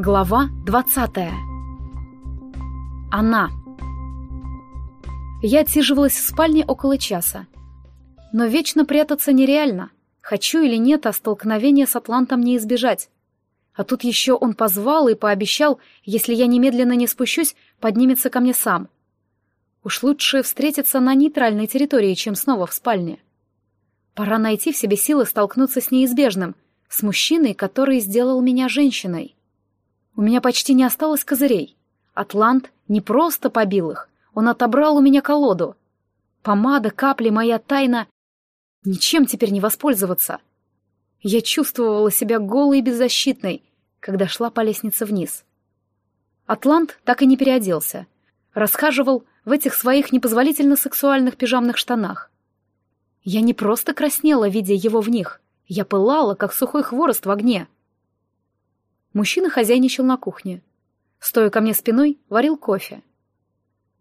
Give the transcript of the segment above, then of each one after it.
Глава 20. Она. Я отсиживалась в спальне около часа. Но вечно прятаться нереально. Хочу или нет, а столкновения с Атлантом не избежать. А тут еще он позвал и пообещал, если я немедленно не спущусь, поднимется ко мне сам. Уж лучше встретиться на нейтральной территории, чем снова в спальне. Пора найти в себе силы столкнуться с неизбежным, с мужчиной, который сделал меня женщиной. У меня почти не осталось козырей. Атлант не просто побил их, он отобрал у меня колоду. Помада, капли, моя тайна. Ничем теперь не воспользоваться. Я чувствовала себя голой и беззащитной, когда шла по лестнице вниз. Атлант так и не переоделся. Расхаживал в этих своих непозволительно сексуальных пижамных штанах. Я не просто краснела, видя его в них. Я пылала, как сухой хворост в огне. Мужчина хозяйничал на кухне. Стоя ко мне спиной, варил кофе.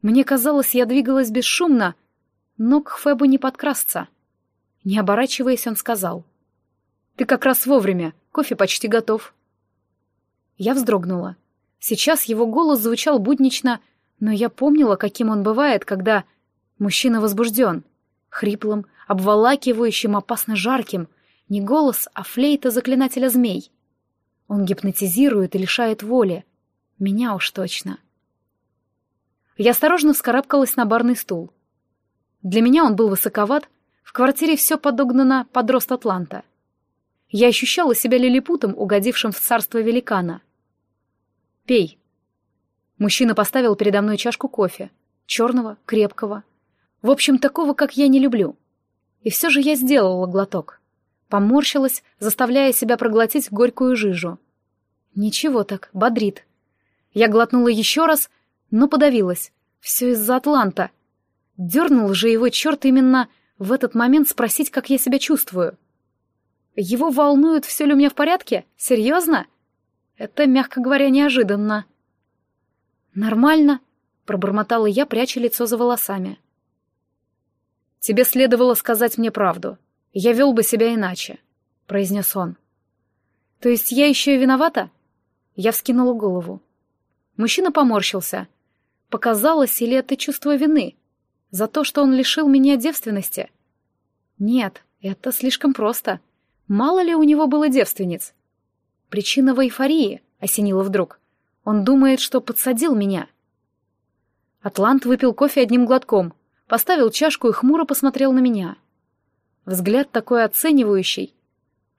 Мне казалось, я двигалась бесшумно, но к Фебу не подкрасться. Не оборачиваясь, он сказал. «Ты как раз вовремя, кофе почти готов». Я вздрогнула. Сейчас его голос звучал буднично, но я помнила, каким он бывает, когда мужчина возбужден, хриплым, обволакивающим, опасно жарким, не голос, а флейта заклинателя змей. Он гипнотизирует и лишает воли. Меня уж точно. Я осторожно вскарабкалась на барный стул. Для меня он был высоковат, в квартире все подогнано под рост Атланта. Я ощущала себя лилипутом, угодившим в царство великана. «Пей». Мужчина поставил передо мной чашку кофе. Черного, крепкого. В общем, такого, как я не люблю. И все же я сделала глоток. Поморщилась, заставляя себя проглотить горькую жижу. Ничего так, бодрит. Я глотнула еще раз, но подавилась. Все из-за Атланта. Дернул же его черт именно в этот момент спросить, как я себя чувствую. Его волнует, все ли у меня в порядке? Серьезно? Это, мягко говоря, неожиданно. Нормально, пробормотала я, пряча лицо за волосами. Тебе следовало сказать мне правду. Я вел бы себя иначе, произнес он. То есть я еще и виновата? Я вскинула голову. Мужчина поморщился. Показалось ли это чувство вины? За то, что он лишил меня девственности? Нет, это слишком просто. Мало ли у него было девственниц? Причина в эйфории, осенила вдруг. Он думает, что подсадил меня. Атлант выпил кофе одним глотком, поставил чашку и хмуро посмотрел на меня. Взгляд такой оценивающий.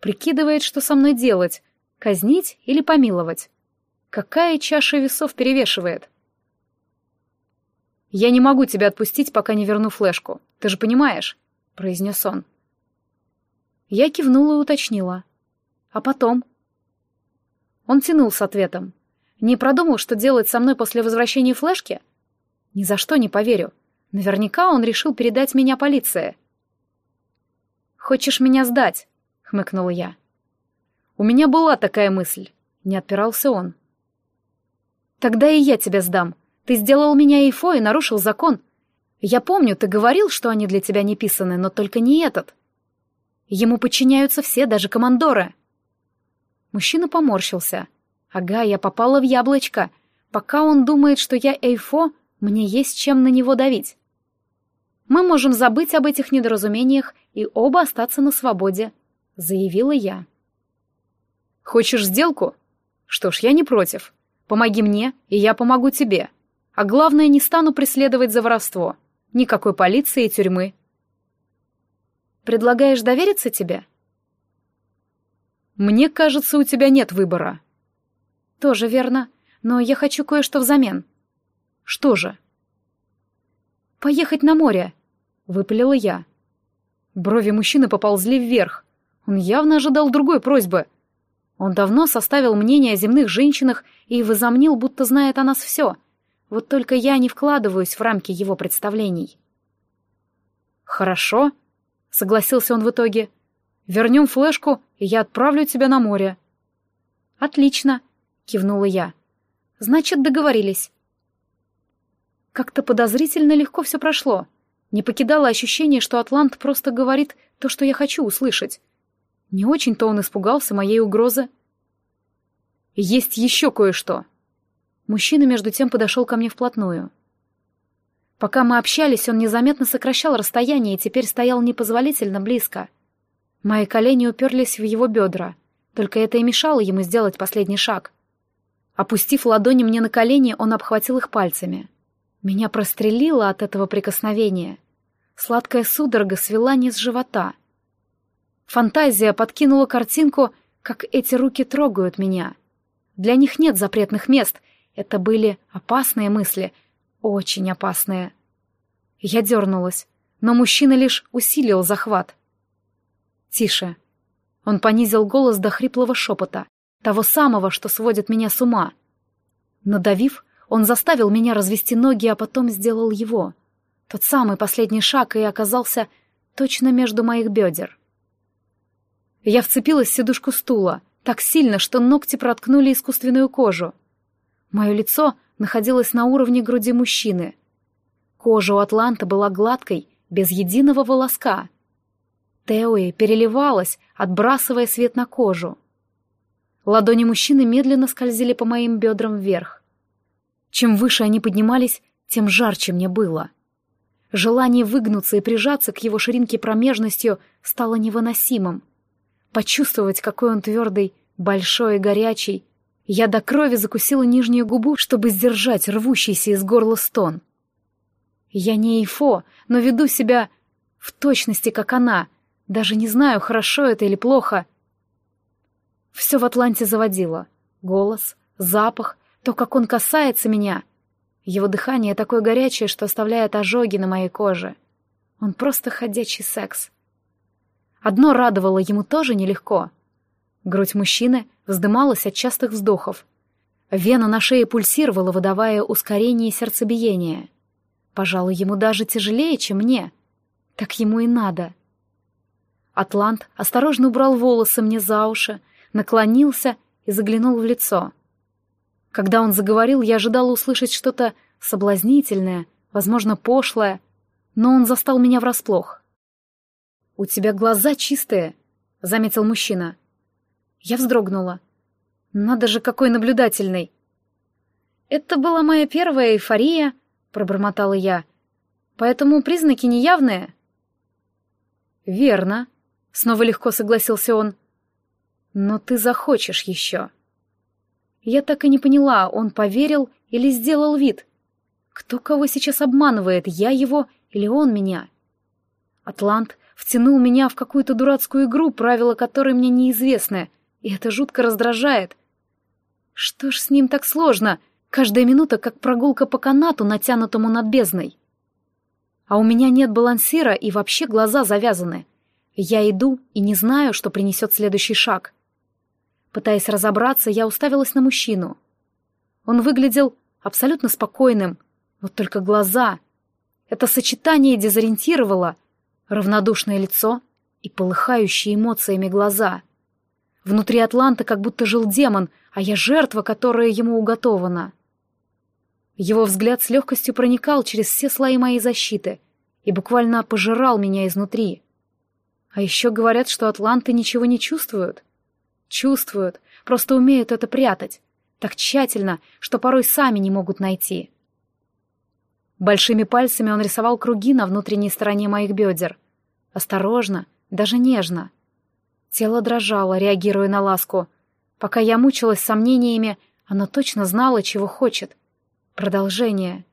Прикидывает, что со мной делать, казнить или помиловать. Какая чаша весов перевешивает? «Я не могу тебя отпустить, пока не верну флешку. Ты же понимаешь?» — произнес он. Я кивнула и уточнила. «А потом?» Он тянул с ответом. «Не продумал, что делать со мной после возвращения флешки?» «Ни за что не поверю. Наверняка он решил передать меня полиции». «Хочешь меня сдать?» — хмыкнула я. «У меня была такая мысль», — не отпирался он. «Тогда и я тебя сдам. Ты сделал меня эйфо и нарушил закон. Я помню, ты говорил, что они для тебя не писаны, но только не этот. Ему подчиняются все, даже командоры». Мужчина поморщился. «Ага, я попала в яблочко. Пока он думает, что я эйфо, мне есть чем на него давить мы можем забыть об этих недоразумениях и оба остаться на свободе», — заявила я. «Хочешь сделку? Что ж, я не против. Помоги мне, и я помогу тебе. А главное, не стану преследовать за воровство. Никакой полиции и тюрьмы». «Предлагаешь довериться тебе?» «Мне кажется, у тебя нет выбора». «Тоже верно, но я хочу кое-что взамен». «Что же?» «Поехать на море», выпалила я. Брови мужчины поползли вверх. Он явно ожидал другой просьбы. Он давно составил мнение о земных женщинах и возомнил, будто знает о нас все. Вот только я не вкладываюсь в рамки его представлений. «Хорошо», — согласился он в итоге. «Вернем флешку, и я отправлю тебя на море». «Отлично», — кивнула я. «Значит, договорились». Как-то подозрительно легко все прошло. Не покидало ощущение, что Атлант просто говорит то, что я хочу услышать. Не очень-то он испугался моей угрозы. Есть еще кое-что. Мужчина между тем подошел ко мне вплотную. Пока мы общались, он незаметно сокращал расстояние и теперь стоял непозволительно близко. Мои колени уперлись в его бедра, только это и мешало ему сделать последний шаг. Опустив ладони мне на колени, он обхватил их пальцами. Меня прострелило от этого прикосновения. Сладкая судорога свела низ живота. Фантазия подкинула картинку, как эти руки трогают меня. Для них нет запретных мест. Это были опасные мысли, очень опасные. Я дернулась, но мужчина лишь усилил захват. «Тише». Он понизил голос до хриплого шепота, того самого, что сводит меня с ума. Надавив, он заставил меня развести ноги, а потом сделал его. Тот самый последний шаг и оказался точно между моих бедер. Я вцепилась в сидушку стула, так сильно, что ногти проткнули искусственную кожу. Мое лицо находилось на уровне груди мужчины. Кожа у Атланта была гладкой, без единого волоска. Теои переливалась, отбрасывая свет на кожу. Ладони мужчины медленно скользили по моим бедрам вверх. Чем выше они поднимались, тем жарче мне было. Желание выгнуться и прижаться к его ширинке промежностью стало невыносимым почувствовать, какой он твердый, большой и горячий. Я до крови закусила нижнюю губу, чтобы сдержать рвущийся из горла стон. Я не Эйфо, но веду себя в точности, как она. Даже не знаю, хорошо это или плохо. Все в Атланте заводило. Голос, запах, то, как он касается меня. Его дыхание такое горячее, что оставляет ожоги на моей коже. Он просто ходячий секс. Одно радовало ему тоже нелегко. Грудь мужчины вздымалась от частых вздохов. Вена на шее пульсировала, выдавая ускорение сердцебиения. Пожалуй, ему даже тяжелее, чем мне. Так ему и надо. Атлант осторожно убрал волосы мне за уши, наклонился и заглянул в лицо. Когда он заговорил, я ожидала услышать что-то соблазнительное, возможно, пошлое, но он застал меня врасплох. «У тебя глаза чистые», — заметил мужчина. Я вздрогнула. «Надо же, какой наблюдательный!» «Это была моя первая эйфория», — пробормотала я. «Поэтому признаки неявные». «Верно», — снова легко согласился он. «Но ты захочешь еще». Я так и не поняла, он поверил или сделал вид. Кто кого сейчас обманывает, я его или он меня? Атлант втянул меня в какую-то дурацкую игру, правила которой мне неизвестны, и это жутко раздражает. Что ж с ним так сложно? Каждая минута как прогулка по канату, натянутому над бездной. А у меня нет балансира и вообще глаза завязаны. Я иду и не знаю, что принесет следующий шаг. Пытаясь разобраться, я уставилась на мужчину. Он выглядел абсолютно спокойным, вот только глаза. Это сочетание дезориентировало — равнодушное лицо и полыхающие эмоциями глаза. Внутри Атланта как будто жил демон, а я жертва, которая ему уготована. Его взгляд с легкостью проникал через все слои моей защиты и буквально пожирал меня изнутри. А еще говорят, что атланты ничего не чувствуют. Чувствуют, просто умеют это прятать. Так тщательно, что порой сами не могут найти. Большими пальцами он рисовал круги на внутренней стороне моих бедер. Осторожно, даже нежно. Тело дрожало, реагируя на ласку. Пока я мучилась сомнениями, оно точно знало, чего хочет. Продолжение.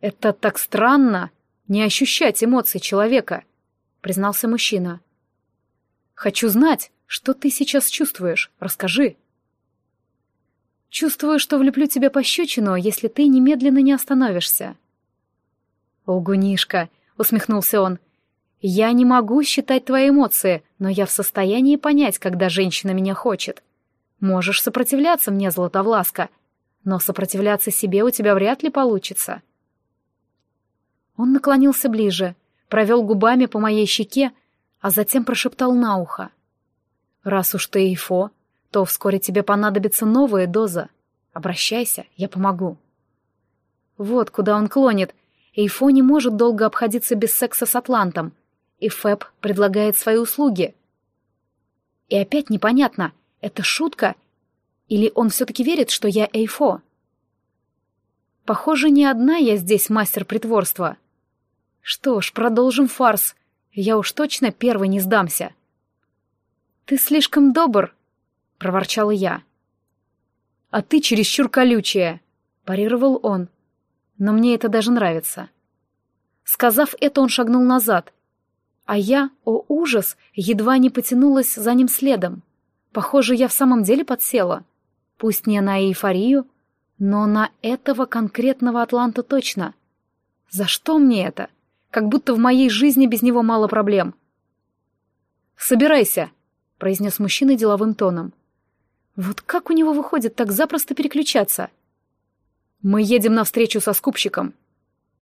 «Это так странно, не ощущать эмоций человека», — признался мужчина. «Хочу знать, что ты сейчас чувствуешь. Расскажи». Чувствую, что влеплю тебе пощечину, если ты немедленно не остановишься. «Лгунишка», — усмехнулся он, — «я не могу считать твои эмоции, но я в состоянии понять, когда женщина меня хочет. Можешь сопротивляться мне, Златовласка, но сопротивляться себе у тебя вряд ли получится». Он наклонился ближе, провел губами по моей щеке, а затем прошептал на ухо. «Раз уж ты Эйфо, то вскоре тебе понадобится новая доза. Обращайся, я помогу. Вот куда он клонит. Эйфо не может долго обходиться без секса с Атлантом. И Фэб предлагает свои услуги. И опять непонятно, Это шутка? Или он все-таки верит, что я Эйфо? Похоже, не одна я здесь мастер притворства. Что ж, продолжим фарс. Я уж точно первый не сдамся. «Ты слишком добр», — проворчала я. «А ты чересчур колючая», — парировал он. «Но мне это даже нравится». Сказав это, он шагнул назад, а я, о ужас, едва не потянулась за ним следом. Похоже, я в самом деле подсела. Пусть не на эйфорию, но на этого конкретного Атланта точно. За что мне это? Как будто в моей жизни без него мало проблем. «Собирайся», — произнес мужчина деловым тоном. «Вот как у него выходит так запросто переключаться?» «Мы едем навстречу со скупщиком»,